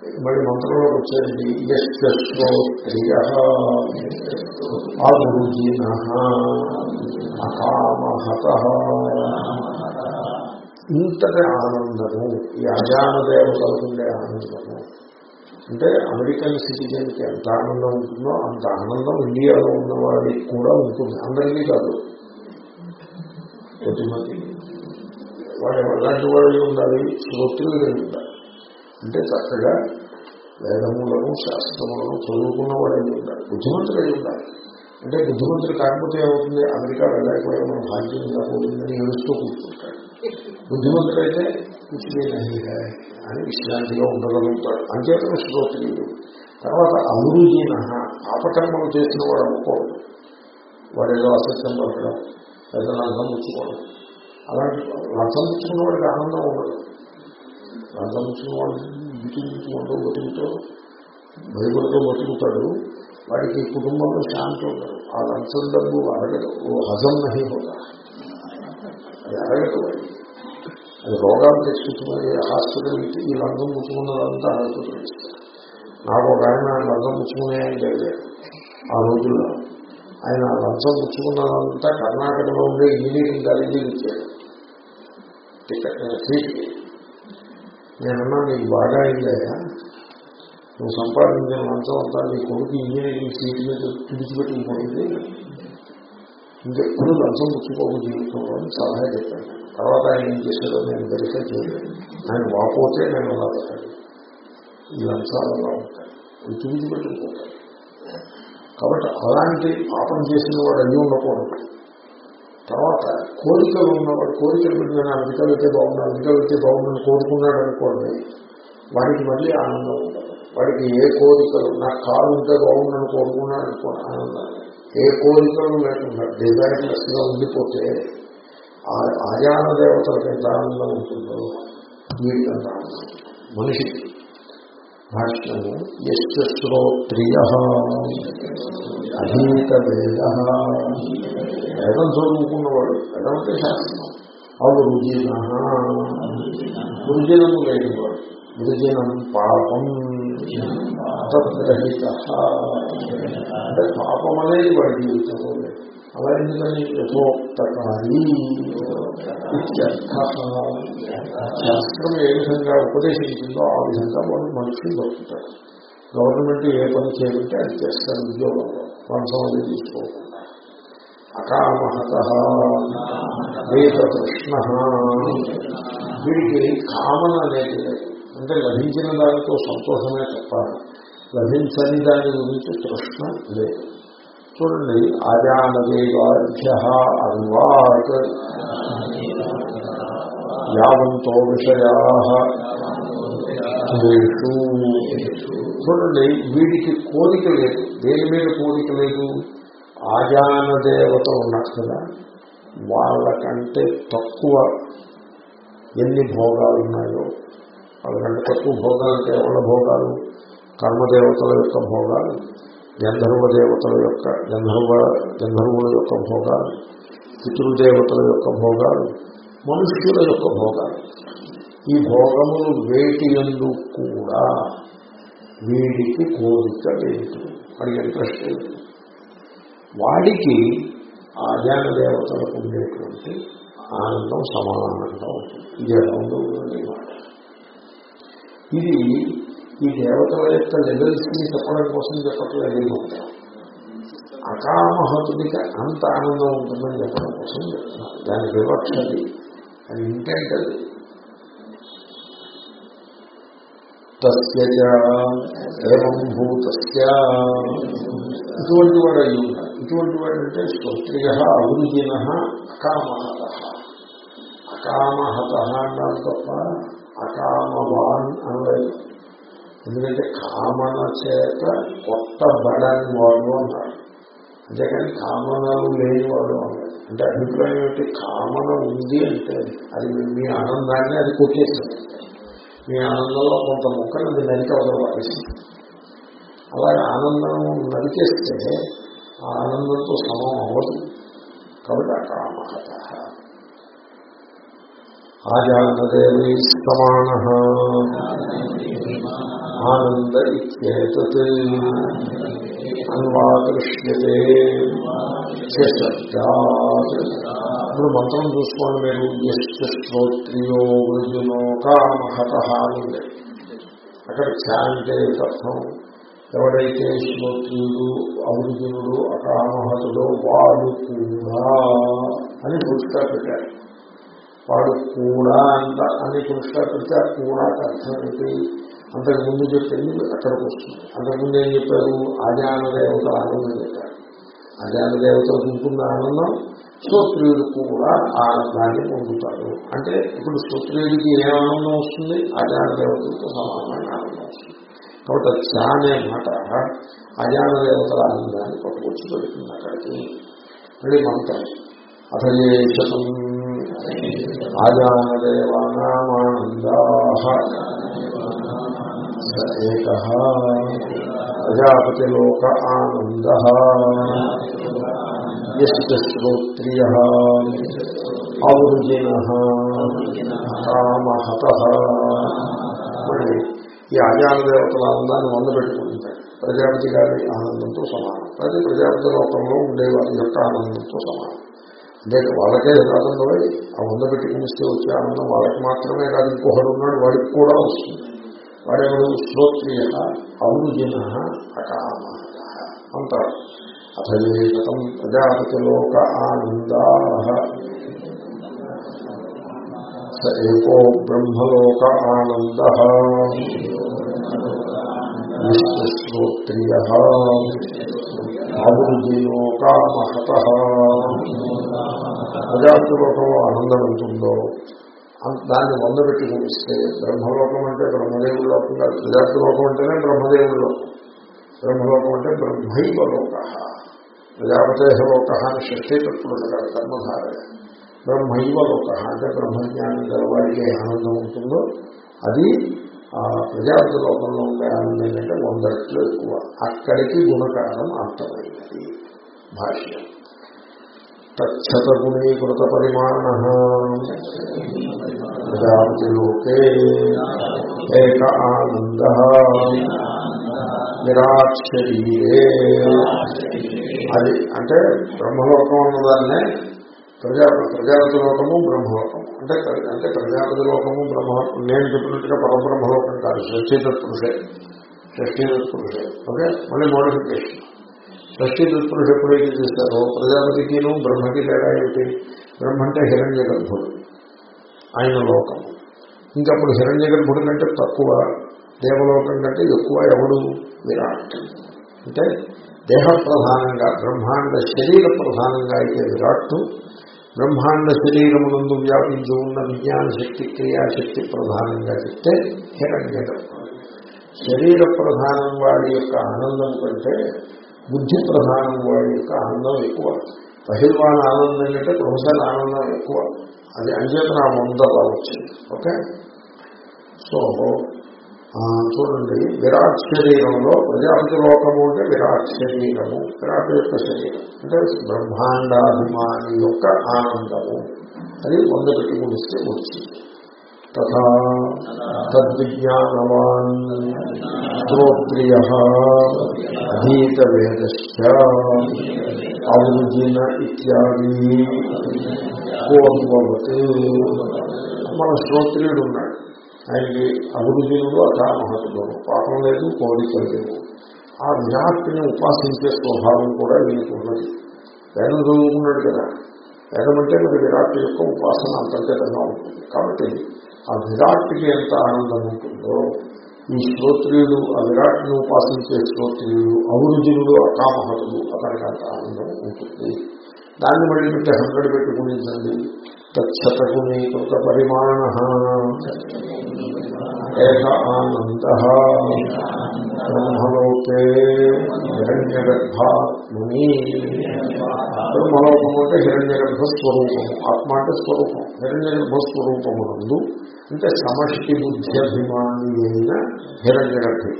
మళ్ళీ మంత్రంలోకి వచ్చేది యశ్వశ్రోత్రియ అభిరుచిన అకామహత ఇంతటి ఆనందము ఈ అజాన దేవతలకు ఉండే ఆనందము. అంటే అమెరికన్ సిటిజన్కి ఎంత ఆనందం ఉంటుందో అంత ఆనందం ఇండియాలో ఉన్న వారికి కూడా ఉంటుంది. అందరికీ కాదు. కొద్దిమంది వాడు ఎలాంటి వాళ్ళు ఉండాలి. శ్రోత్రులు ఉండాలి అంటే చక్కగా వేదములను శాస్త్రములను చదువుకున్న వాడు అయి ఉండాలి బుద్ధిమంతుడు అయి ఉండాలి అంటే బుద్ధిమంతుడు కాకపోతే ఏమవుతుంది? అమెరికా వెళ్ళకపోయే మనం భాగ్యం కాకపోతుందని ఏడుస్తూ కూర్చుంటాడు. బుద్ధిమంతుడైతే కుచిదే నహి అని విశ్రాంతిగా ఉండగలుగుతాడు. అంచేతన శ్రోత్రియుడు తర్వాత అభివృద్ధిన పాపకర్మలు చేసిన వాడు అనుకోడు. వాడు ఏదో అసత్యం పలకడం లేదా లంచం పుచ్చుకోవడం. అలాంటి లంచం పుచ్చుకున్న వాడికి ఆనందం ఉండదు. లంచం వచ్చిన వాళ్ళు ఇంటి బతుకుతో బతుకుతూ భయపడుతూ బతుకుతాడు వాడికి కుటుంబంలో శాంతి ఉండదు. ఆ లంచం డబ్బు అడగదు ఓ హజం నహి హోదా. అది అడగదు అది రోగాలు తెచ్చుకుని హాస్పిటల్కి ఈ లంచం పుచ్చుకున్నదంతా హాస్పిటల్ నాకు ఒక ఆయన లంచం పుచ్చుకునే ఆయన జరిగాడు ఆ రోజుల్లో ఆయన లంచం పుచ్చుకున్నదంతా కర్ణాటకలో ఉండే ఇంజనీరింగ్ కాలేజీలు ఇచ్చాడు. సీట్కి నేనన్నా నీకు బాగా అయిందయ్యా. నువ్వు సంపాదించిన మంచం అంతా నీ కొడుకు ఇంజనీరింగ్ సీట్ మీద విడిచిపెట్టుకుపోయింది ఇంకెప్పుడు లంచం పుచ్చుకోక జీవితంలో అని సలహా చెప్పాను తర్వాత ఆయన ఏం చేశాడో నేను వెరిఫై చేయలేదు. ఆయన వాపోతే నేను అలా పెట్టాను ఈ లంచాలు అలా ఉంటాయి. విడిచిపెట్టుకుపోతాయి కాబట్టి అలాంటి పాపం చేసిన వాడు అన్నీ ఉండకూడదు తర్వాత కోరికలు ఉన్నవాడు కోరికలు పెట్టిన అమెరికా వెళ్తే బాగుండు అమెరికా వెళ్తే బాగుందని కోరుకున్నాడు అనుకోండి వాడికి మళ్ళీ ఆనందం ఉండదు వాడికి ఏ కోరికలు నా కారు ఉంటే బాగుండని కోరుకున్నాడు అనుకో ఆనందం ఏ కోరికలు లేకుండా డిజైన్లెస్గా ఉండిపోతే ఆయాన దేవతలకు ఎంత ఆనందం ఉంటుందో వీడికి ఆనందం మనిషికి భాష్యము ఎస్ శ్రోత్రియ అధీత వేద. వేదం చదువుకున్నవాడు వేదం అంటే శాస్త్రం. అవరుజిన వృజనము లేనివాడు. వృజనం పాపం. తద్రహిత అంటే పాపం అనేది వాడి జీవితంలో అలా ఎందుకని? యథోక్తకారి. శాస్త్రం ఏ విధంగా ఉపదేశించిందో ఆ విధంగా వాళ్ళు మనుషులు దొరుకుతారు గవర్నమెంట్ ఏ పని చేయాలంటే అది చేస్తారు ఉద్యోగంలో. వంశం అనేది తీసుకోవాలి. అకామహత వేదకృష్ణ వీడికి కామన్ అనేది లేదు. అంటే లభించిన దానితో సంతోషమే చెప్పాలి లభించని దాని గురించి తృష్ణ లేదు. చూడండి ఆజానదేవాభ్య అన్వాత్ యావంతో విషయా చూడండి వీడికి కోరిక లేదు. దేని మీద కోరిక లేదు? ఆజాన దేవత ఉన్నారు కదా? వాళ్ళకంటే తక్కువ ఎన్ని భోగాలు ఉన్నాయో వాళ్ళకంటే తక్కువ భోగాలు అంటే ఎవరి భోగాలు? కర్మదేవతల యొక్క భోగాలు గంధర్వ దేవతల యొక్క గంధర్వ గంధర్వుల యొక్క భోగాలు పితృదేవతల యొక్క భోగాలు మనుష్యుల యొక్క భోగాలు. ఈ భోగములు వేటి ఎందు కూడా వీడికి కోరిక లేదు. వాడికి ఇంట్రెస్ట్ వాడికి ఆ ధ్యాన దేవతలకు ఉండేటువంటి ఆనందం సమానంగా ఉంటుంది. ఇది ఎలా ఉండదు ఇది ఈ దేవతల యొక్క లెవెల్స్ని చెప్పడం కోసం చెప్పట్లేదు అకామహతుడికి అంత ఆనందం ఉంటుందని చెప్పడం కోసం చెప్తున్నారు దాని వివక్ష అది. అది ఇంటెంట్ అది. తస్యం భూత ఇటువంటి వాడు అయి ఎటువంటి వాడంటే స్వస్త్రియ అంటే అభిరుజిన అకామహత. అకామహత అన్నారు తప్ప అకామవాన్ అనలేదు ఎందుకంటే కామన చేత కొట్టబడని వాడు అన్నారు అంతేకాని కామనలు లేనివాడు అన్నారు అంటే అభిప్రాయం ఏంటి కామన ఉంది అంటే అది మీ ఆనందాన్ని అది కొట్టేస్తుంది మీ ఆనందంలో కొంత ముక్కలు అది నరికి అవసరం అలాగే ఆనందం నరికేస్తే ఆనందంతో సమం అవ్వదు. కాబట్టి అకామహత ఆజానదేవి సమాన ఆనంద ఇత్యేతత్. అన్వాదృశ్యతే. శబ్దాత్ ఇప్పుడు మంత్రం చూసుకోండి మీరు. ఎస్ శ్రోత్రియో వృజునో కామహత ఉంది అక్కడ ఛా అంటే అర్థం ఎవడైతే శ్రోత్రియుడు అవృజునుడు అకామహతుడో వాడు కూడా అని పురుషుగా పెట్టారు. వాడు కూడా అంత అని పురుషుగా పెట్టారు కూడా అర్థం ఏంటి అంతకు ముందు చెప్పింది అక్కడికి వస్తుంది? అంతకుముందు ఏం చెప్పారు? ఆజాన దేవత ఆనందం చెప్పారు. ఆజాన దేవతలకు ఉంటుంది ఆనందం? శ్రోత్రియుడు కూడా ఆనందాన్ని పొందుతాడు. అంటే ఇప్పుడు శ్రోత్రియుడికి ఏ ఆనందం వస్తుంది? ఆజాన దేవతలతో సమానమైన ఆనందం. కాబట్టి అది చా అనే మాట. అజాన దేవతల ఆనందాన్ని పట్టుకొచ్చి పెడుతుంది అక్కడికి. మళ్ళీ మంత్రం. అథయేషతం ఆజాన దేవానామానందా ఏక ప్రజాపతిలోక ఆనంద. శ్రోత్రియ ఆవృజిన కామహత. మళ్ళీ ఈ ఆజాన దేవతల ఆనందాన్ని వంద పెట్టుకుంటాయి ప్రజాపతి గారి ఆనందంతో సమానం. ప్రతి ప్రజాపతి లోకంలో ఉండే వారి యొక్క ఆనందంతో సమానం. అంటే వాళ్ళకే ఆనందమై ఆ వంద పెట్టుకునిస్తే వచ్చే ఆనందం వాళ్ళకి మాత్రమే కాదు ఇంకొకడు ఉన్నాడు వాడికి కూడా వస్తుంది. వాడెవడు శ్రోత్రియ ఔర్జిన అకామ అంటారు. లోక ప్రజాపతిలోక ఆనందా స ఏకో బ్రహ్మలోక ఆనంద విశ్వశ్రోత్రియ అభివృద్ధిలోకామహత ప్రజాపతిలోకంలో ఆనందం ఉంటుందో దాన్ని వంద పెట్టి చూపిస్తే బ్రహ్మలోకం అంటే బ్రహ్మదేవుడు లోకంగా ప్రజాతులోకం అంటేనే బ్రహ్మదేవుడు లోకం. బ్రహ్మలోకం అంటే బ్రహ్మైవ లోక ప్రజాపతేహ లోక అని షష్ఠీతత్వుడు కాదు కర్మధారణ బ్రహ్మైవ లోక. అంటే బ్రహ్మజ్ఞానం గలవాడికి ఆనందం ఉంటుందో అది ప్రజాపతి లోకంలో ఉండే ఆనందం ఏంటంటే వంద రెట్లు ఎక్కువ. అక్కడికి గుణకారం అర్థమైనది భాష్యం. తచ్చత గుణీకృత పరిమాణ. ప్రజాపతి లోకే ఏక ఆనంద. నిరాక్షరీరే అది అంటే బ్రహ్మలోకం ఉన్నదాన్నే ప్రజా ప్రజాపతి లోకము బ్రహ్మలోకము. అంటే అంటే ప్రజాపతి లోకము బ్రహ్మ నేను చెప్పినట్టుగా పరబ్రహ్మలోకం కాదు షష్ఠీతత్పురుషే. షష్ఠీతత్పురుషే. ఓకే? మళ్ళీ మోడిఫికేషన్ షష్ఠీతత్పురుషు ఎప్పుడైతే చేస్తారో ప్రజాపతికిను బ్రహ్మకి తేడా ఏమిటి? బ్రహ్మ అంటే హిరణ్య గర్భుడు ఆయన లోకము ఇంకప్పుడు హిరణ్య గర్భుడు కంటే తక్కువ దేవలోకం కంటే ఎక్కువ ఎవడు? విరాట్. అంటే దేహ ప్రధానంగా బ్రహ్మాండ శరీర ప్రధానంగా అయితే విరాట్టు బ్రహ్మాండ శరీరమునందు వ్యాపించి ఉన్న విజ్ఞాన శక్తి క్రియాశక్తి ప్రధానంగా చెప్తే హిరణ్య శరీర ప్రధానం వాడి యొక్క ఆనందం కంటే బుద్ధి ప్రధానం వాడి యొక్క ఆనందం ఎక్కువ. పహిల్వాన్ ఆనందం కంటే ప్రొఫెసర్ ఆనందం ఎక్కువ. అది అంచేత నా మందలా వచ్చింది. ఓకే? సో చూడండి విరాట్ శరీరంలో ప్రజాపతి లోకము అంటే విరాట్ శరీరము విరాట్ యొక్క శరీరం అంటే బ్రహ్మాండాభిమాని యొక్క ఆనందము. అది వంద పెట్టి ముగిస్తే వచ్చింది తథా తద్విజ్ఞానవాన్ శ్రోత్రియ అధీత వేదశ్చ ఇత్యాది పూర్వవత్ మన శ్రోత్రియుడు ఉన్నాడు. ఆయనకి అభివృద్ధిలో అకామహతుడు పాపం లేదు కోరిక లేదు. ఆ విరాట్ని ఉపాసించే స్వభావం కూడా వీరికి ఉన్నది. వేదం చదువుకున్నాడు కదా. వేదం అంటే మరి విరాట్ యొక్క ఉపాసన అంతర్గతంగా ఉంటుంది. కాబట్టి ఆ విరాట్కి ఎంత ఆనందం ఉంటుందో ఈ శ్రోత్రియుడు ఆ విరాట్ని ఉపాసించే శ్రోత్రియుడు అభివృద్ధుడు అకామహతుడు అతనికి అంత ఆనందం ఉంటుంది. దాన్ని మళ్ళీ మీకు హండ్రెడ్ పెట్టి గుణించండి తచ్చతగుణీకృత పరిమాణ. ఏక ఆనంద బ్రహ్మలోకే హిరణ్యగర్భాత్మని. బ్రహ్మలోకము అంటే హిరణ్యగర్భ స్వరూపం ఆత్మ అంటే స్వరూపం హిరణ్యగర్భ స్వరూపమునందు అంటే సమష్టి బుద్ధి అభిమాని అయిన హిరణ్యగర్భి.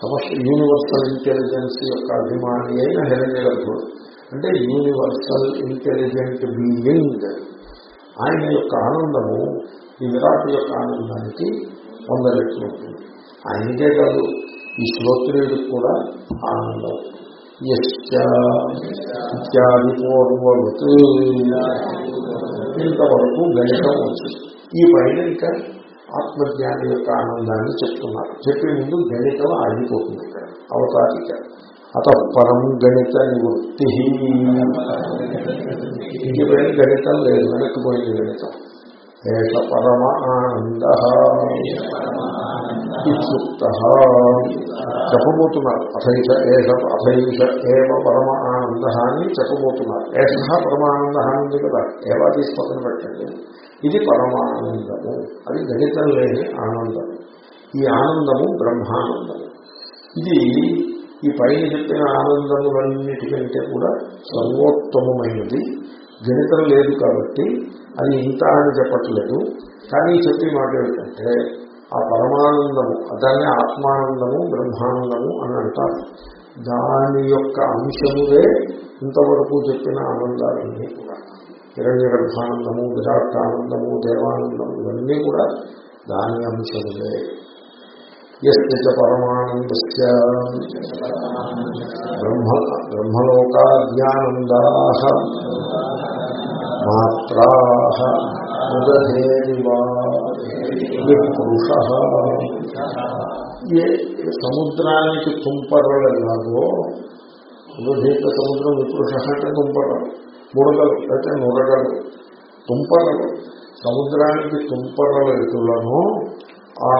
సమష్టి యూనివర్సల్ ఇంటెలిజెన్స్ యొక్క అభిమాని అయిన హిరణ్యగర్భుడు. అంటే యూనివర్సల్ ఇంటెలిజెంట్ బీయింగ్. ఆయన యొక్క ఆనందము ఈ విరాట్ యొక్క ఆనందానికి వంద రెట్లు ఉంటుంది ఆయనకే కాదు ఈ శ్రోత్రియుడికి కూడా ఆనందం. ఇత్యాది పూర్వవత్. ఇంతవరకు గణితం వచ్చింది. ఈ పైన ఇంకా ఆత్మజ్ఞాని యొక్క ఆనందాన్ని చెప్తున్నారు. చెప్పే ముందు గణితం ఆగిపోతుంది ఇక్కడ అవతారిక. అత పరం గణిత నివృత్తి. ఇంకేమైనా గణితం లేదు వెనక్కిపోయింది గణితం. ఏష పరమ ఆనంద ఇత్యుక్త చెప్పబోతున్నారు అథైష ఏష అథైష ఏవ పరమ ఆనంద అని చెప్పబోతున్నారు ఏష పరమానంద అని కదా ఏవా తీసి పక్కన పెట్టండి. ఇది పరమానందము. అది గణితం లేని ఆనందము ఈ ఆనందము బ్రహ్మానందము. ఇది ఈ పైన చెప్పిన ఆనందములన్నిటికంటే కూడా సర్వోత్తమమైనది. గణితం లేదు కాబట్టి అది ఇంత అని చెప్పట్లేదు. కానీ చెప్పే మాట ఏమిటంటే ఆ పరమానందము దాన్ని ఆత్మానందము బ్రహ్మానందము అని అంటారు. దాని యొక్క అంశములే ఇంతవరకు చెప్పిన ఆనందాలన్నీ కూడా. హిరణ్య గర్భానందము విరాటానందము దేవానందము ఇవన్నీ కూడా దాని అంశములే. ఎస్య పరమానందస్య బ్రహ్మ బ్రహ్మలోకాద్యానందా మాత్రా పురుష సముద్రానికి తుంపరలు ఎలాగో ఉదీత సముద్రం విపురుష అంటే తుంపరలు బుడగలు అయితే నురగలు తుంపరలు సముద్రానికి తుంపరల ఎటులను ఆ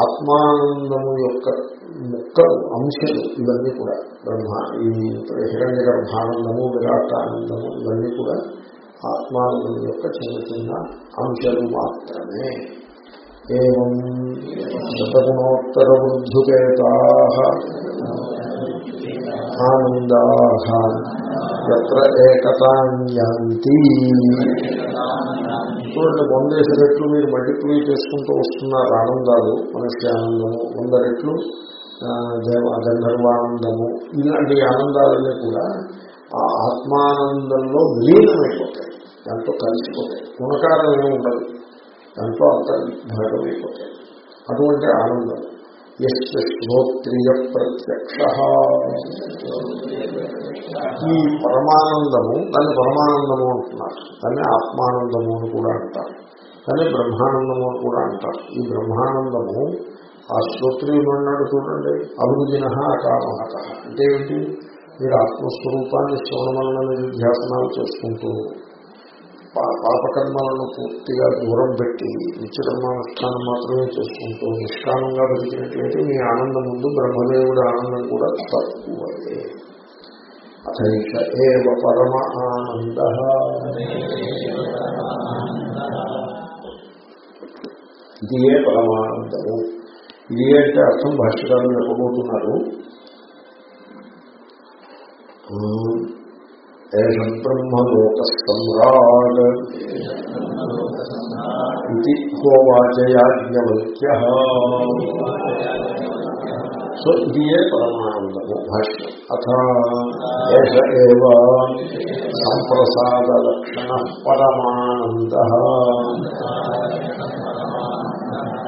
ఆత్మానందము యొక్క ముక్కలు అంశలు ఇవన్నీ కూడా బ్రహ్మ ఈ హిరణ్య గర్భానందము విరాటానందము ఇవన్నీ కూడా ఆత్మానందం యొక్క చిన్న చిన్న అంశాలు మాత్రమే. ఏం శతగుణోత్తర వృద్ధుకేతా ఆనందా ఎత్ర ఏకతాంతి చూడండి వంద రెట్లు మీరు మల్టిప్లై చేసుకుంటూ వస్తున్నారు ఆనందాలు మనిషి ఆనందము వంద రెట్లు గంధర్వానందము ఇలాంటి ఆనందాలన్నీ కూడా ఆ ఆత్మానందంలో విలీనమైపోతాయి. దాంతో కలిసిపోతాయి. గుణకారం ఏమి ఉండదు. దాంతో అంత భాగమైపోతాయి. అటువంటి ఆనందం. ఎస్ శ్రోత్రియ ప్రత్యక్ష ఈ పరమానందము దాన్ని పరమానందము అంటున్నారు. దాన్ని ఆత్మానందము అని కూడా అంటారు. దాన్ని బ్రహ్మానందము అని కూడా అంటారు. ఈ బ్రహ్మానందము ఆ శ్రోత్రియులు అన్నాడు చూడండి అభివృద్ధిన అకామహత అంటే ఏంటి? మీరు ఆత్మస్వరూపాన్ని శ్రవణమన్న నిధ్యాసనాలు చేసుకుంటూ పాపకర్మాలను పూర్తిగా దూరం పెట్టి నిత్యకర్మానుష్ఠానం మాత్రమే చేసుకుంటూ నిష్కామంగా బతికినట్లయితే మీ ఆనందం ముందు బ్రహ్మదేవుడి ఆనందం కూడా తక్కువే. అథైష ఏవ పరమ ఆనంద ఇది ఏ పరమానందము ఇది అంటే అర్థం భాష్యకారులు చెప్పబోతున్నారు ఏష బ్రహ్మలోక సమ్రాట్ ఇది హోవాచయాజ్ఞవల్క్య సో ఇది ఏ పరమానందము. భాష్యం. అథ ఏవ సంప్రసాదలక్షణ పరమానంద.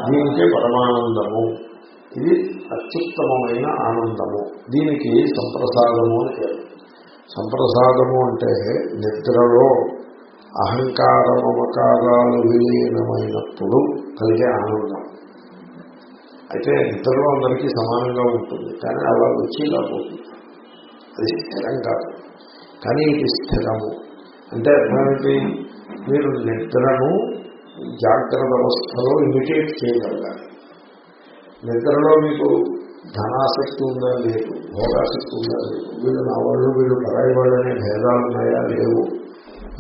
దీనికి పరమానందము. ఇది అత్యుత్తమమైన ఆనందము. దీనికి సంప్రసాదము అని పేరు. సంప్రసాదము అంటే నిద్రలో అహంకార మమకారాలు విలీనమైనప్పుడు కలిగే ఆనందం. అయితే నిద్రలో అందరికీ సమానంగా ఉంటుంది. కానీ అలా వచ్చి ఇలా పోతుంది. అది స్థిరం కాదు. కానీ ఇది స్థిరము. అంటే అర్థమేంటి మీరు నిద్రను జాగ్రత్త వ్యవస్థలో ఇమిటేట్ చేయగలగాలి. నిద్రలో మీకు ధనాసక్తి ఉందా లేదు? భోగాసక్తి ఉందా లేదు? వీళ్ళు నా వాళ్ళు వీళ్ళు పరాయి వాళ్ళనే భేదాలు ఉన్నాయా? లేవు.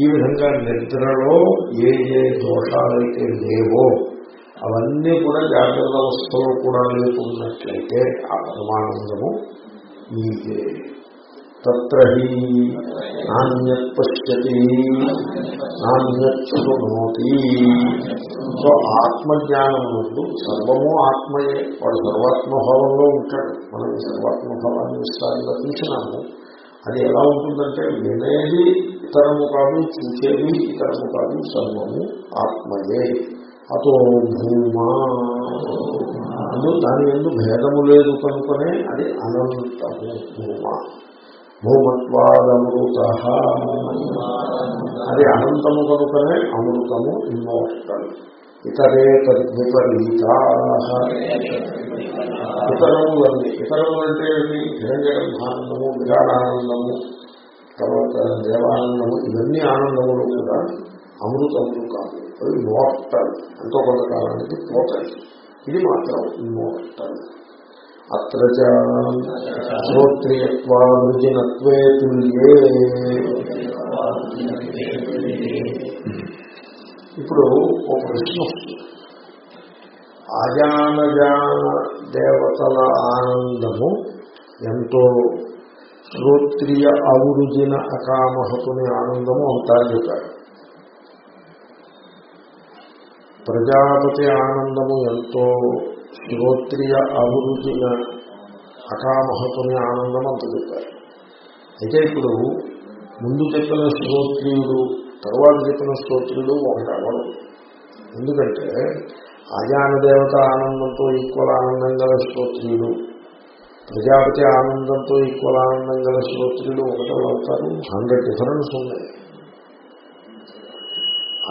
ఈ విధంగా నిద్రలో ఏ ఏ దోషాలైతే లేవో అవన్నీ కూడా జాగ్రత్త అవస్థలో కూడా లేకున్నట్లయితే ఆ పరమానందము మీకే తత్ర నాణ్యత్ పశ్యతి నాణ్యత్ సో ఆత్మజ్ఞానం ముందు సర్వము ఆత్మయే. వాడు సర్వాత్మభావంలో ఉంటాడు. మనం సర్వాత్మభావాన్ని విస్తారంగా చూసినాము. అది ఎలా ఉంటుందంటే వినేది ఇతరము కాదు చూసేది ఇతరము కాదు సర్వము ఆత్మయే. అతో భూమా అందు దాని ఎందు భేదము లేదు కనుకనే అది అనంతము భూమ భూమత్వాదమృత. అది అనంతము కనుకనే అమృతము ఇమ్మోర్టల్ ఇతరే విపరీత. ఇతరములన్నీ ఇతరములు అంటే ఏంటి విరాడానందము తర్వాత దేవానందము ఇవన్నీ ఆనందములు కూడా అమృతములు కాదు. అవి మోర్టల్ ఎంతో కొంతకాలానికి పోతాయి ఇది మాత్రం మోర్టల్ అత్ర శ్రోత్రియత్వాజనత్వే తుల్యే ఇప్పుడు ఒక ప్రశ్న అజానజాన దేవతల ఆనందము ఎంతో శ్రోత్రియ అవృజిన అకామహతుని ఆనందము అంటారు చెప్పారు. ప్రజాపతి ఆనందము ఎంతో శ్రోత్రియ అభిరుచిన అకామహతుని ఆనందం అంత చెప్పారు. అయితే ఇప్పుడు ముందు చెప్పిన శ్రోత్రియుడు తర్వాత చెప్పిన శ్రోత్రియుడు ఒకటి అవ్వడం ఎందుకంటే ఆజాన దేవత ఆనందంతో ఈక్వల్ ఆనందం గల శ్రోత్రియుడు ప్రజాపతి ఆనందంతో ఈక్వల్ ఆనందం గల శ్రోత్రియుడు ఒకటో అవుతారు హండ్రెడ్ డిఫరెన్స్ ఉన్నాయి.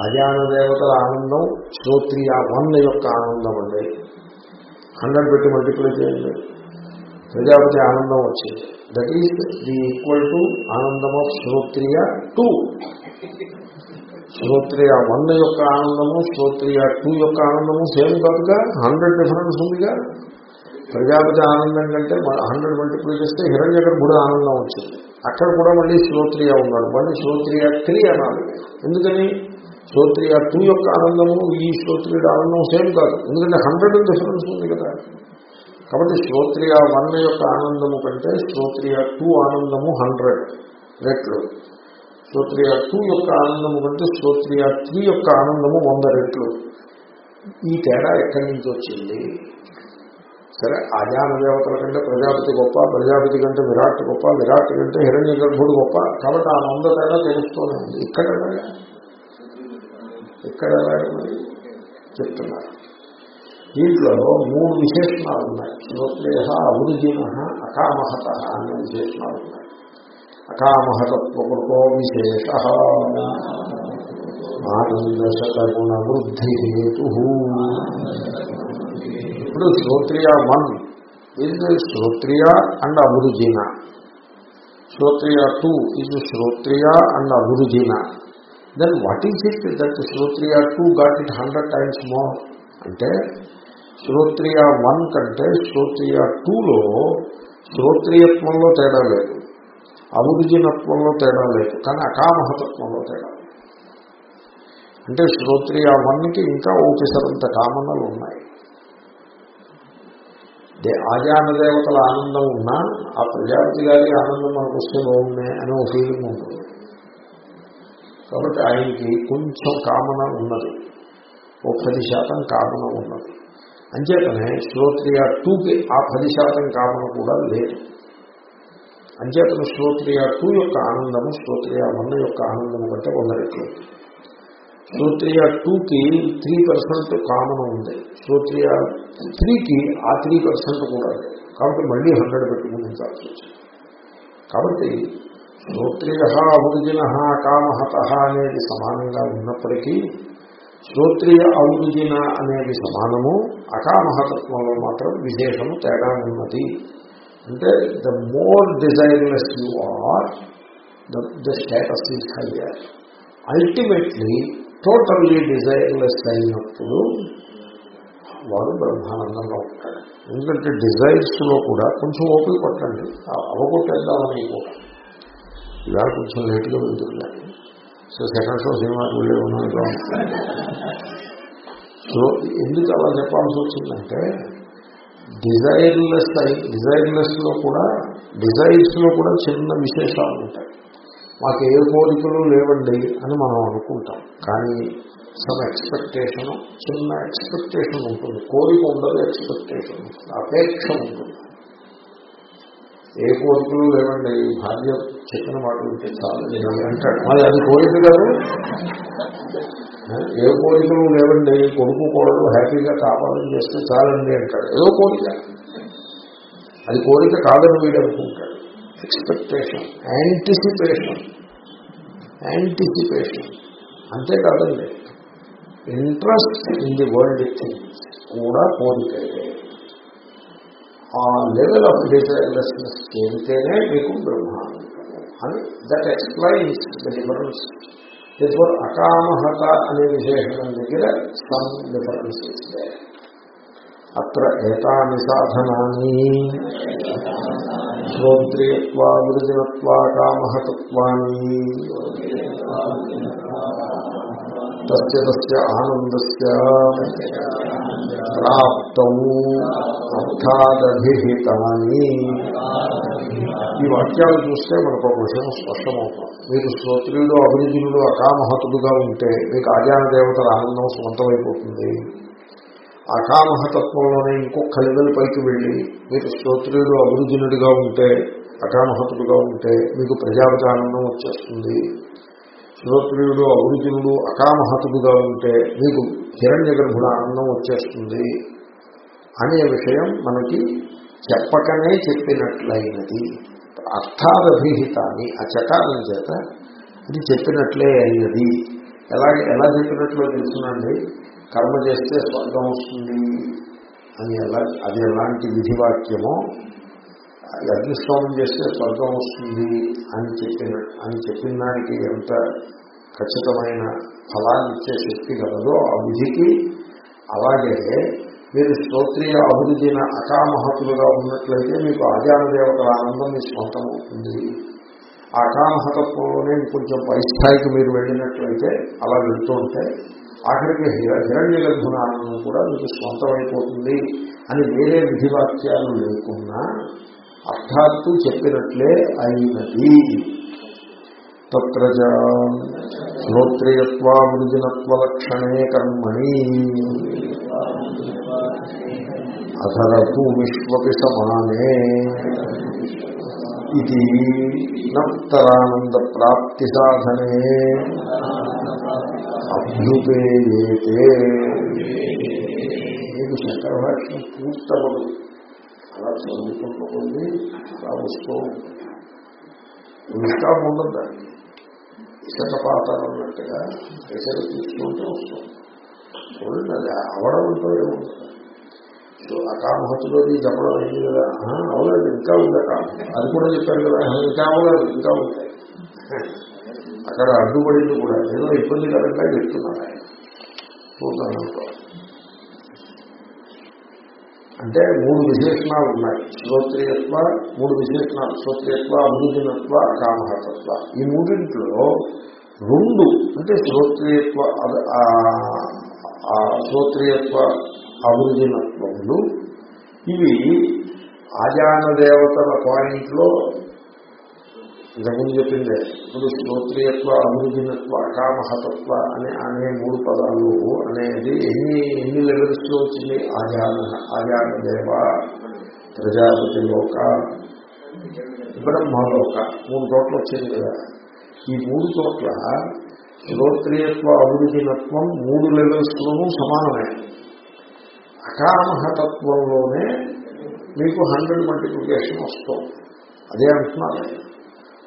ఆజాన దేవతల ఆనందం శ్రోత్రియ వన్ యొక్క ఆనందం అండి. హండ్రెడ్ పెట్టి మల్టిప్లై చేయండి. ప్రజాపతి ఆనందం వచ్చింది. That is the equal to ఆనందం ఆఫ్ శ్రోత్రియ టూ శ్రోత్రియ వన్ యొక్క ఆనందము శ్రోత్రియ టూ యొక్క ఆనందము సేమ్ కాదుగా హండ్రెడ్ డిఫరెన్స్ ఉందిగా. ప్రజాపతి ఆనందం కంటే హండ్రెడ్ మల్టిప్లై చేస్తే హిరణ్య కూడా ఆనందం వచ్చింది. అక్కడ కూడా మళ్ళీ శ్రోత్రియ ఉన్నాడు మళ్ళీ శ్రోత్రియ త్రీ అనాలి. ఎందుకని? శ్రోత్రియ టూ యొక్క ఆనందము ఈ శ్రోత్రియుడు ఆనందం సేమ్ కాదు. ఎందుకంటే హండ్రెడ్ డిఫరెన్స్ ఉంది కదా. కాబట్టి శ్రోత్రియ వన్ యొక్క ఆనందము కంటే శ్రోత్రియ టూ ఆనందము హండ్రెడ్ రెట్లు. శ్రోత్రియ టూ యొక్క ఆనందము కంటే శ్రోత్రియ త్రీ యొక్క ఆనందము వంద రెట్లు. ఈ తేడా ఎక్కడి నుంచి వచ్చింది? సరే ఆజాన దేవతల కంటే ప్రజాపతి గొప్ప ప్రజాపతి కంటే విరాట్ గొప్ప విరాట్ కంటే హిరణ్య గర్భుడు గొప్ప. కాబట్టి ఆ వంద తేడా తెలుస్తూనే ఉంది. ఇక్కడ ఎలాగా? ఇక్కడ ఎలాగా చెప్తున్నారు. దీంట్లో మూడు విశేషణాలు ఉన్నాయి. శ్రోత్రేయ అభిరుజిన అకామహత అనే విశేషణాలు ఉన్నాయి. అకామహతత్వకృతో విశేష ఆనందశతగుణ వృద్ధి హేతు ఇప్పుడు శ్రోత్రియ వన్. ఇది శ్రోత్రియ అండ్ అభిరుజిన శ్రోత్రియ టూ. ఇది శ్రోత్రియ and అభిరుజిన then what is it that Shrotriya two got it hundred times more అంటే శ్రోత్రియ వన్ కంటే శ్రోత్రియ టూలో శ్రోత్రియత్వంలో తేడా లేదు. అభిరుజినత్వంలో తేడా లేదు. కానీ అకామహతత్వంలో తేడా ఉంది. అంటే శ్రోత్రియ వన్కి ఇంకా ఊపిసరంత కామనలు ఉన్నాయి. దే ఆజాన దేవతల ఆనందం ఉన్నా ఆ ప్రజాపతి గారి ఆనందం మనకు వస్తే బాగుండే అనే ఒక ఫీలింగ్ ఉంటుంది. కాబట్టి ఆయనకి కొంచెం కామన ఉన్నది. ఓ పది శాతం కామన ఉన్నది. అంచేతనే శ్రోత్రియ టూకి ఆ పది శాతం కామన కూడా లేదు. అంచేతన శ్రోత్రియ టూ యొక్క ఆనందము శ్రోత్రియ వన్ యొక్క ఆనందము కంటే వంద రెట్లు శ్రోత్రియ టూకి త్రీ పర్సెంట్ కామన్ ఉంది. శ్రోత్రియ త్రీకి ఆ త్రీ పర్సెంట్ కూడా లేదు. కాబట్టి మళ్ళీ హండ్రెడ్ పెట్టుకుని ఉంచాల్సి వచ్చింది. కాబట్టి శ్రోత్రియ అవృజిన కామహత అనేది సమానంగా ఉన్నప్పటికీ శ్రోత్రియ అవృజిన అనేది సమానము అకామహతత్వంలో మాత్రం విశేషము తేడా ఉన్నది. అంటే the more desireless you are the status is higher ultimately totally desireless అయినప్పుడు వాడు బ్రహ్మానందంగా ఉంటాడు ఎందుకంటే డిజైర్స్లో కూడా కొంచెం ఓపిక పట్టండి. అవగొట్టేద్దామని కూడా. ఇలా కొంచెం లేట్గా వెళ్తుంది సో సెకండ్ షో సినిమాకి వెళ్ళే ఉన్నాను సో ఎందుకు అలా చెప్పాల్సి వచ్చిందంటే డిజైర్లెస్ అయి డిజైర్లెస్లో కూడా డిజైర్స్లో కూడా చిన్న విశేషాలు ఉంటాయి. మాకు ఏ కోరికలు లేవండి అని మనం అనుకుంటాం. కానీ సమ్ ఎక్స్పెక్టేషన్ చిన్న ఎక్స్పెక్టేషన్ ఉంటుంది. కోరిక ఉండదు ఎక్స్పెక్టేషన్ అపేక్ష ఉంటుంది. ఏ కోరికలు లేవండి భార్య చెప్పిన మాట ఉంటే చాలు నేను అంటాడు. మరి అది కోరిక కాదు ఏ కోరికలు లేవండి కొడుకు కోడలు హ్యాపీగా కాపాలని చేస్తే చాలండి అంటాడు. ఏదో కోరిక. అది కోరిక కాదని వీడు అనుకుంటాడు. ఎక్స్పెక్టేషన్ యాంటిసిపేషన్ యాంటిసిపేషన్ అంతేకాదండి interest in the world things కూడా కోరికే ఆ లెవెల్ ఆఫ్ డిజైర్లెస్నెస్ చేరితేనే మీకు బ్రహ్మానందము అని దట్ ఎక్స్ప్లైన్స్ ద డిఫరెన్స్ దీనివల్ల అకామహత అనే విశేషణం దగ్గర సమ్ డిఫరెన్స్ అత్ర ఏతాని సాధనాన్ని శ్రోత్రియత్వాభిరుజనత్వాకామహతత్వాన్ని తస్య తస్య ఆనందస్య ప్రాప్తం అర్థాదభిహితాన్ని ఈ వాక్యాలు చూస్తే మనకు ఒక విషయం స్పష్టమవుతుంది. మీరు శ్రోత్రియుడు అభిరుజునుడు అకామహతుడుగా ఉంటే మీకు ఆజాన దేవతల ఆనందం సొంతమైపోతుంది అకామహతత్వంలోనే ఇంకొక లెవెల్ పైకి వెళ్ళి మీరు శ్రోత్రియుడు అభిరుజునుడిగా ఉంటే అకామహతుడుగా ఉంటే మీకు ప్రజాపతి ఆనందం వచ్చేస్తుంది. శ్రోత్రియుడు అభిరుజునుడు అకామహతుడుగా ఉంటే మీకు హిరణ్య గర్భుడు ఆనందం వచ్చేస్తుంది. అనే విషయం మనకి చెప్పకనే చెప్పినట్లయినది. అర్థాదభిహితాన్ని ఆ చకారం చేత ఇది చెప్పినట్లే అయినది. ఎలా ఎలా చెప్పినట్లో తెలుసునండి? కర్మ చేస్తే స్వర్గం వస్తుంది అని ఎలా అది ఎలాంటి విధివాక్యమో అగ్నిస్వామం చేస్తే స్వర్గం వస్తుంది అని చెప్పిన అని చెప్పిన దానికి ఎంత ఖచ్చితమైన ఫలాన్ని ఇచ్చే శక్తి కలదో ఆ విధికి అలాగే మీరు శ్రోత్రియ అభివృద్ధిన అకామహతులుగా ఉన్నట్లయితే మీకు ఆజాన దేవతల ఆనందం మీ స్వంతం అవుతుంది ఆ అకామహతత్వంలోనే కొంచెం పై స్థాయికి మీరు వెళ్ళినట్లయితే అలా వెళ్తూ ఉంటే ఆఖరికి హిరణ్య గర్భున ఆనందం కూడా మీకు స్వంతమైపోతుంది అని వేరే విధివాక్యాలు లేకున్నా అర్థాత్తు చెప్పినట్లే అయినది. తత్ర శ్రోత్రియత్వామృజనత్వలక్షణే కర్మణి. అధర భూమిష్వపి సమానే ఇది నత్తరానంద ప్రాప్తి సాధనే అభ్యుపేయతే మీకు శంకర భాష్యం పూర్తవదు. అలా చదువుకుంటుంది అలా వస్తూ నిష్కాపం ఉండదు ఇసకపాతం అన్నట్టుగా ప్రజలు తీసుకుంటూ వస్తుంది. చూడండి అది అవడంతో ఏముంటుంది సో అకామహతులోది చెప్పడం అయింది కదా? అవలేదు ఇంకా ఉంది అది కూడా చెప్పాను కదా. ఇంకా అవలేదు ఇంకా ఉంది. అక్కడ అడ్డుపడింది కూడా. ఏదో ఇబ్బందికరంగా చెప్తున్నారు ఆయన అంటే మూడు విశేషణాలు ఉన్నాయి. శ్రోత్రియత్వ మూడు విశేషణాలు. శ్రోత్రియత్వ అభివృద్ధినత్వ అకామహతత్వ ఈ మూడింట్లో రెండు అంటే శ్రోత్రియత్వ శ్రోత్రియత్వ అభివృద్ధినత్వములు ఇవి ఆజాన దేవతల పాయింట్లో ఇంతకుముందు చెప్పిందే. ఇప్పుడు శ్రోత్రియత్వ అభివృద్ధినత్వ అకామహతత్వ అనే అనే మూడు పదాలు అనేది ఎన్ని ఎన్ని లెవెల్స్లో వచ్చింది? ఆజాన ఆజాన దేవ ప్రజాపతి లోక బ్రహ్మలోక మూడు చోట్ల వచ్చింది కదా. ఈ మూడు చోట్ల శ్రోత్రియత్వ అభివృద్ధినత్వం మూడు లెవెల్స్లోనూ సమానమే. అకామహతత్వంలోనే మీకు హండ్రెడ్ మల్టిప్లికేషన్ వస్తుంది అదే అంటున్నారు.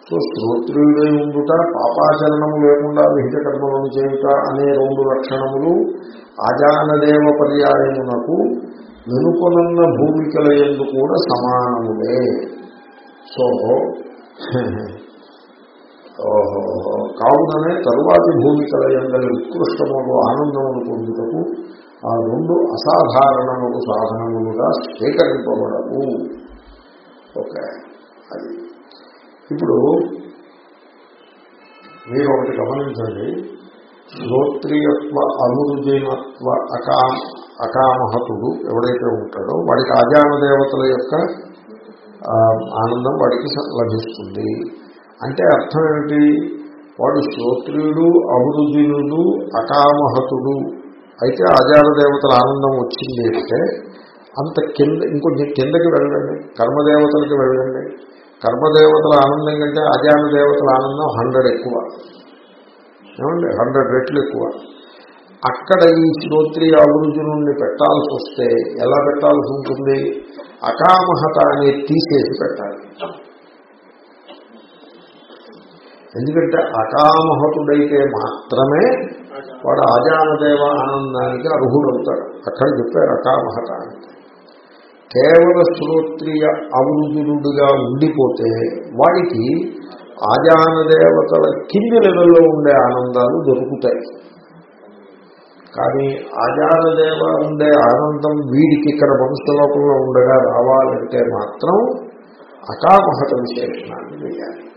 సో శ్రోత్రుడై ఉండుట పాపాచరణము లేకుండా విహిత కర్మలను చేయుట అనే రెండు లక్షణములు ఆజానదేవ పర్యాయమునకు వెనుకొనున్న భూమికల ఎందు కూడా సమానములే. సో ఓహో కావుననే తరువాతి భూమికల ఎందరి ఉత్కృష్టములు ఆనందమును పొందుటకు ఆ రెండు అసాధారణములు సాధనములుగా స్వీకరింపబడవు. ఓకే. అది. ఇప్పుడు మీరు ఒకటి గమనించండి. శ్రోత్రియత్వ అనురుజీనత్వ అకా అకామహతుడు ఎవడైతే ఉంటాడో వాడికి ఆజాన దేవతల యొక్క ఆనందం వాడికి లభిస్తుంది. అంటే అర్థం ఏమిటి వాడు శ్రోత్రియుడు అభిరుజునుడు అకామహతుడు. అయితే ఆచార దేవతల ఆనందం వచ్చింది అంటే అంత కింద ఇంకొంచెం కిందకి వెళ్ళండి కర్మదేవతలకి వెళ్ళండి. కర్మదేవతల ఆనందం కంటే ఆచార దేవతల ఆనందం హండ్రెడ్ ఎక్కువ. ఏమండి? హండ్రెడ్ రెట్లు ఎక్కువ. అక్కడ ఈ శ్రోత్రి అభివృద్ధి నుండి పెట్టాల్సి వస్తే ఎలా పెట్టాల్సి ఉంటుంది? అకామహత అనేది తీసేసి పెట్టాలి. ఎందుకంటే అకామహతుడైతే మాత్రమే వాడు ఆజానదేవ ఆనందానికి అర్హుడవుతాడు. అక్కడ చెప్పారు అకామహత కేవల శ్రోత్రియ అవరుదులుడుగా ఉండిపోతే వాడికి ఆజానదేవతల కింది లెవెల్లో ఉండే ఆనందాలు దొరుకుతాయి. కానీ ఆజానదేవ ఉండే ఆనందం వీడికి ఇక్కడ వంశలోకంలో ఉండగా రావాలంటే మాత్రం అకామహత విశేషణాన్ని వేయాలి.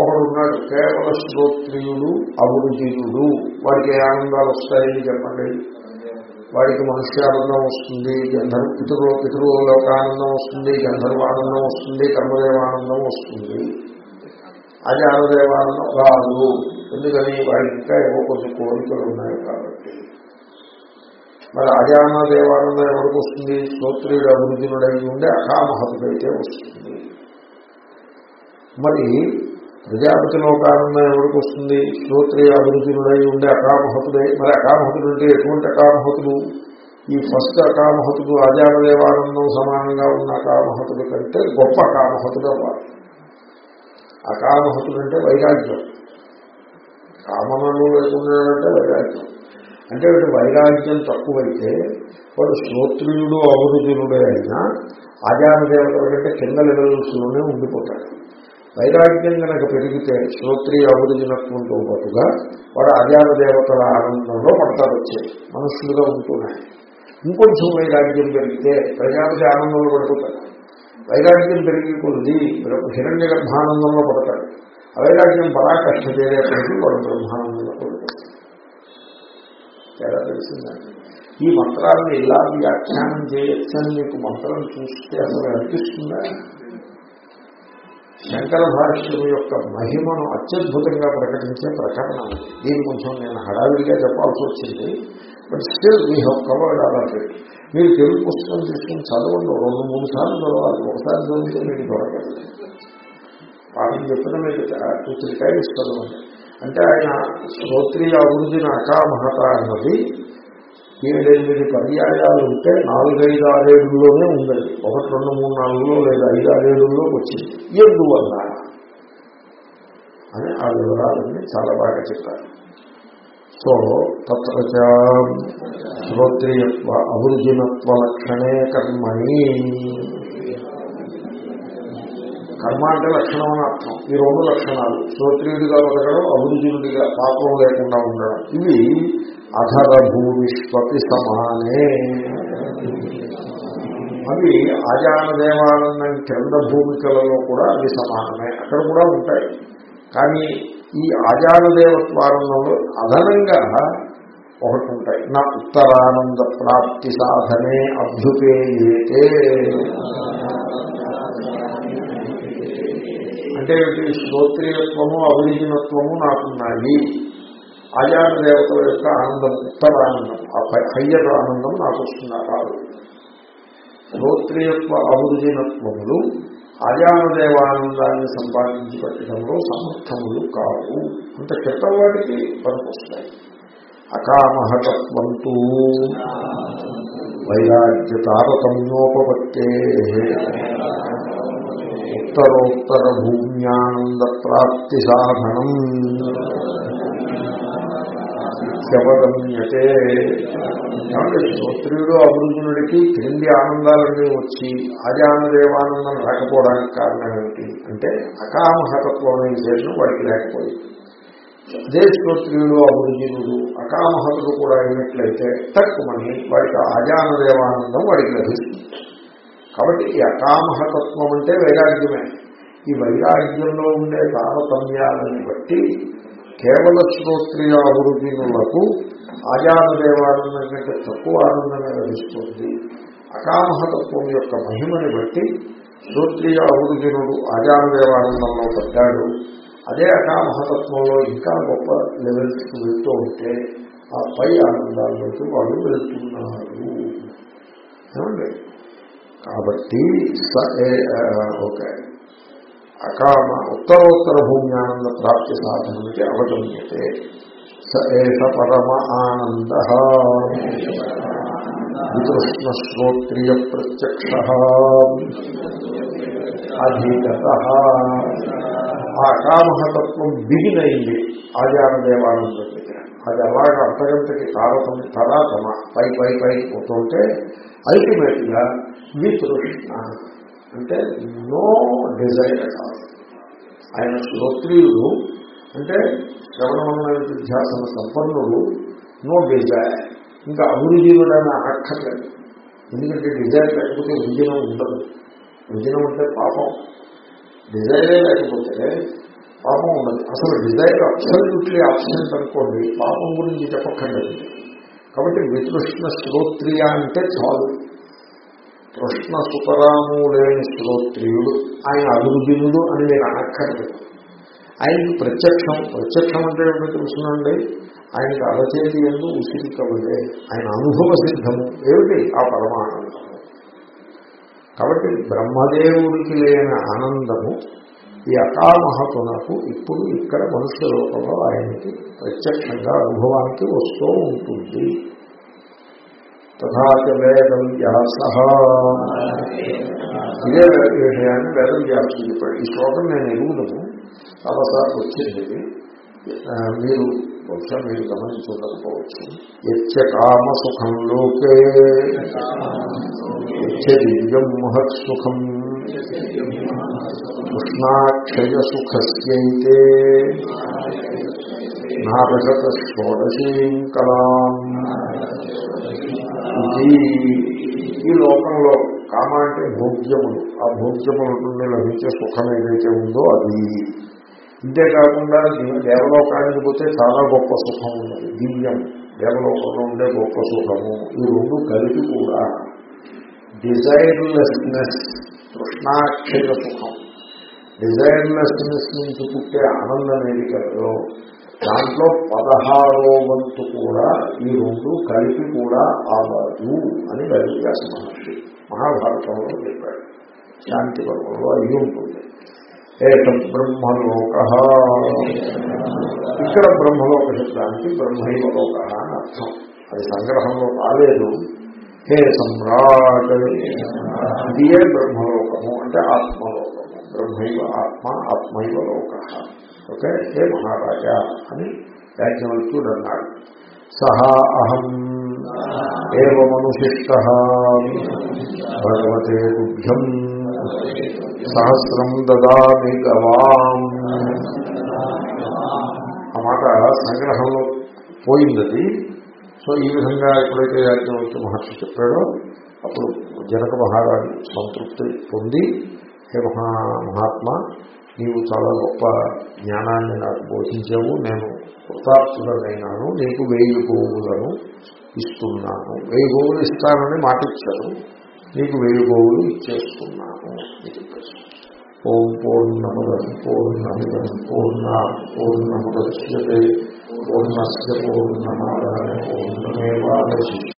ఒకడు ఉన్నాడు కేవల శ్రోత్రియుడు అభిరుచియుడు వాడికి ఏ ఆనందాలు వస్తాయని చెప్పండి? వాడికి మనుష్యానందం వస్తుంది గంధర్వ పితృ పితృలోకానందం వస్తుంది గంధర్వానందం వస్తుంది కర్మదేవానందం వస్తుంది. అది ఆనదేవానందం రాదు ఎందుకని? వాడికి ఇంకా ఏవో కొన్ని కోరికలు ఉన్నాయి కాబట్టి. మరి అజాన దేవానందం ఎవరికి వస్తుంది? శ్రోత్రియుడు అభివృద్ధినుడై ఉండే అకామహతుడైతే వస్తుంది. మరి ప్రజాపతి లోకానందం ఎవరికి వస్తుంది? శ్రోత్రియ అభిరుచులుడై ఉండే అకామహతుడై. మరి అకామహతుడు అంటే ఎటువంటి అకామహతుడు? ఈ ఫస్ట్ అకామహతుడు ఆచారదేవానందం సమానంగా ఉన్న అకామహతుడు కంటే గొప్ప అకామహతుడు అవ్వాలి. అకామహతుడు అంటే వైరాగ్యం. కామనలు లేకుండా అంటే వైరాగ్యం. అంటే వీటి వైరాగ్యం తక్కువైతే వాడు శ్రోత్రియుడు అభిరుచునుడే అయినా ఆచార కంటే కింద లెవెల్స్లోనే ఉండిపోతాడు. వైరాగ్యం కనుక పెరిగితే శ్రోత్రియ అభిరుజనత్వంతో పాటుగా వాడు అజాన దేవతల ఆనందంలో పడతారు వచ్చాయి మనుషులుగా ఉంటున్నాయి ఇంకొంచెం వైరాగ్యం పెరిగితే ప్రజాపతి ఆనందంలో పడుతుంటాడు వైరాగ్యం పెరిగి కొద్ది హిరణ్య గర్భానందంలో పడతాడు. అవైరాగ్యం పరాకష్ట చేరేపటికి వాడు బ్రహ్మానందంలో పడుతుంది తేడా తెలిసిందండి ఈ మంత్రాలను ఇలా వ్యాఖ్యానం చేయొచ్చని మీకు మంత్రం చూస్తే అసలు అనిపిస్తుందా? శంకర భాష్యం యొక్క మహిమను అత్యద్భుతంగా ప్రకటించే ప్రకటన దీన్ని కొంచెం నేను హడావిడిగా చెప్పాల్సి వచ్చింది. But still me have covered all of it మీరు తెలుగు పుస్తకం తీసుకుని చదవండి. రెండు మూడు సార్లు చదవాలి. ఒకసారి చదివితే మీకు దొరకదు. పాఠం చెప్పిన మీకు టూ త్రీ టైమ్స్ చదవండి. అంటే ఆయన శ్రోత్రియ అభివృద్ధిని అకామహత అన్నది ఏడెనిమిది పర్యాయాలు ఉంటే నాలుగైదు ఆరేడులోనే ఉండదు ఒకటి రెండు మూడు నాలుగులో లేదా ఐదు ఆరేడుల్లో వచ్చింది. ఎందువల్ల? అని ఆ వివరాలన్నీ చాలా బాగా చెప్పారు. సో తత్ర శ్రోత్రియత్వ అభిరుచినత్వ లక్షణే కర్మని కర్మ అంటే లక్షణం అని అర్థం. ఈ రెండు లక్షణాలు. శ్రోత్రియుడిగా బతకడం అభిరుచుడిగా పాపం లేకుండా ఉండడం. ఇవి అధర భూమిష్పతి సమానే. అవి ఆజాన దేవానందం క్రింద భూమికలలో కూడా అవి సమానమే. అక్కడ కూడా ఉంటాయి. కానీ ఈ ఆజాన దేవత్వానందంలో అదనంగా ఒకటి ఉంటాయి. నా ఉత్తరానంద ప్రాప్తి సాధనే అభ్యుపేయతే అంటే శ్రోత్రియత్వము అభిజినత్వము నాకున్నాయి. ఆజాన దేవతల యొక్క ఆనందం ఉత్తరానందం ఆ హయ్యర్ ఆనందం నాకు వస్తున్నా కాదు. శ్రోత్రియత్వ అభిరుచినత్వములు ఆజాన దేవానందాన్ని సంపాదించి పెట్టడంలో సమర్థములు కావు. అంత క్రితం వాటికి పనికొస్తాయి. అకామహతత్వంతో వైరాగ్య తారతమ్యోపత్తే ఉత్తరోత్తర భూమ్యానంద ప్రాప్తి సాధనం శవగమ్యతే కాబట్టి శ్రోత్రియుడు అభిరుజునుడికి క్రింది ఆనందాలన్నీ వచ్చి ఆజానదేవానందం రాకపోవడానికి కారణం ఏమిటి? అంటే అకామహతత్వం చేసిన వాడికి లేకపోయింది అదే శ్రోత్రియుడు అభిరుజునుడు అకామహతుడు కూడా అయినట్లయితే తక్కువని వాడికి ఆజానదేవానందం వాడికి లభిస్తుంది. కాబట్టి ఈ అకామహతత్వం అంటే వైరాగ్యమే. ఈ వైరాగ్యంలో ఉండే తారతమ్యాలని బట్టి కేవల శ్రోత్రియ అభివృద్ధినులకు ఆజాన దేవానందం కంటే తక్కువ ఆనందమే లభిస్తుంది. అకామహతత్వం యొక్క మహిమని బట్టి శ్రోత్రియ అభివృద్ధినుడు ఆజానదేవానందంలో పడ్డాడు. అదే అకామహతత్వంలో ఇంకా గొప్ప లెవెల్స్కి వెళ్తూ ఉంటే ఆ పై ఆనందాల్లోకి వాళ్ళు వెళ్తున్నారు. ఏమండి? కాబట్టి ఓకే. అకామ ఉత్తరోత్తర భూమ్యానంద ప్రాప్తి సాధనకి అవగమ్యతే. సేష పరమ ఆనంద. వితృష్ణశ్రోత్రియ ప్రత్యక్ష అధిగత ఆ కామహతత్వం బిగిన్ ఆచార దేవాలయం దగ్గర అది అలాగే అర్థగంతకి తారతం తరాతమ. పై పై పై పోతుంటే అల్టిమేట్గా వితృష్ణ అంటే నో డిజైర్ ఆయన శ్రోత్రియుడు అంటే శ్రవణమైన విద్యాసన సంపన్నుడు నో డిజైర్ ఇంకా అభివృద్ధియుడని అక్కర్లేదు ఎందుకంటే డిజైర్ లేకపోతే విజయం ఉండదు. విజయం అంటే పాపం. డిజైరే లేకపోతే పాపం ఉండదు. అసలు డిజైర్ అబ్సల్యూట్లీ అబ్సెంట్ అనుకోండి పాపం గురించి చెప్పక్కర్లేదు. కాబట్టి వితృష్ణ శ్రోత్రియ అంటే చాలు. కృష్ణ సుతరాము శ్రోత్రియుడు ఆయన అభివృద్ధినుడు అని నేను అనక్కర్లేదు. ఆయనకి ప్రత్యక్షం ప్రత్యక్షం అంటే ఏమిటో తెలుసునండి? ఆయనకి అరచేతి ఎందు ఉసిరికవలే ఆయన అనుభవ సిద్ధము. ఏమిటి? ఆ పరమానందము. కాబట్టి బ్రహ్మదేవుడికి లేని ఆనందము ఈ అకామహతునకు ఇప్పుడు ఇక్కడ మనుష్య లోకంలో ఆయనకి ప్రత్యక్షంగా అనుభవానికి వస్తూ ఉంటుంది. తథాచ వేదం వ్యాస ఇదే విషయాన్ని వేదం వ్యాసం చెప్పాడు ఈ శ్లోకం నేను ఎరుగుదను చాలాసార్లు వచ్చింది ఇది. ఆ, మీరు బహుశా మీరు గమనించకపోవచ్చు. యచ్చ కామ సుఖం లోకే యచ్చ దివ్యం మహత్ సుఖం కృష్ణాక్షయ సుఖస్యైతే నారగత షోడశీం కళాం ఇది ఈ లోకంలో కామ అంటే భోగ్యములు. ఆ భోగ్యముల నుండి లభించే సుఖం ఏదైతే ఉందో అది. ఇంతేకాకుండా దేవలోకానికి పోతే చాలా గొప్ప సుఖం ఉన్నది. దివ్యం. దేవలోకంలో ఉండే గొప్ప సుఖము. ఈ రెండు కలిపి కూడా డిజైర్లెస్నెస్ కృష్ణాక్షర సుఖం. డిజైర్లెస్నెస్ నుంచి పుట్టే ఆనందం ఏది కలదో దాంట్లో పదహారో వంతు కూడా ఈ రెండు కలిపి కూడా ఆవదు అని వేదవ్యాస మహర్షి మహాభారతంలో చెప్పాడు. శాంతి పర్వంలో అయి ఉంటుంది. ఏక బ్రహ్మలోక. ఇక్కడ బ్రహ్మలోక శబ్దానికి బ్రహ్మైవలోక అని అర్థం. అది సంగ్రహంలో కాలేదు. హే సమ్రాట్. ఇదియే బ్రహ్మలోకము అంటే ఆత్మలోకము. బ్రహ్మైవ ఆత్మ ఆత్మైవ లోక. ఓకే? హే మహారాజా అని యాజ్ఞవల్క్యుడు అన్నాడు సహా అహం ఏమనుశిష్ట భగవతే తుభ్యం సహస్రం దదామి గవాం. ఆ మాట సంగ్రహంలో పోయిందది. సో ఈ విధంగా ఎప్పుడైతే యాజ్ఞవల్క్య మహర్షి చెప్పాడో అప్పుడు జనక మహారాజు సంతృప్తి పొంది హే మహా మహాత్మా నీవు చాలా గొప్ప జ్ఞానాన్ని నాకు బోధించావు. నేను కృతార్థుడనైనాను. నీకు వేయి గోవులను ఇస్తున్నాను. వెయ్యి గోవులు ఇస్తానని మాట ఇచ్చాను నీకు వెయ్యి గోవులు ఇచ్చేస్తున్నాను ఓం పూర్ణముద పూర్ణమిదం పూర్ణ పూర్ణముద్యతే. పూర్ణస్ పూర్ణమాదాయ పూర్ణమేవాశిష్య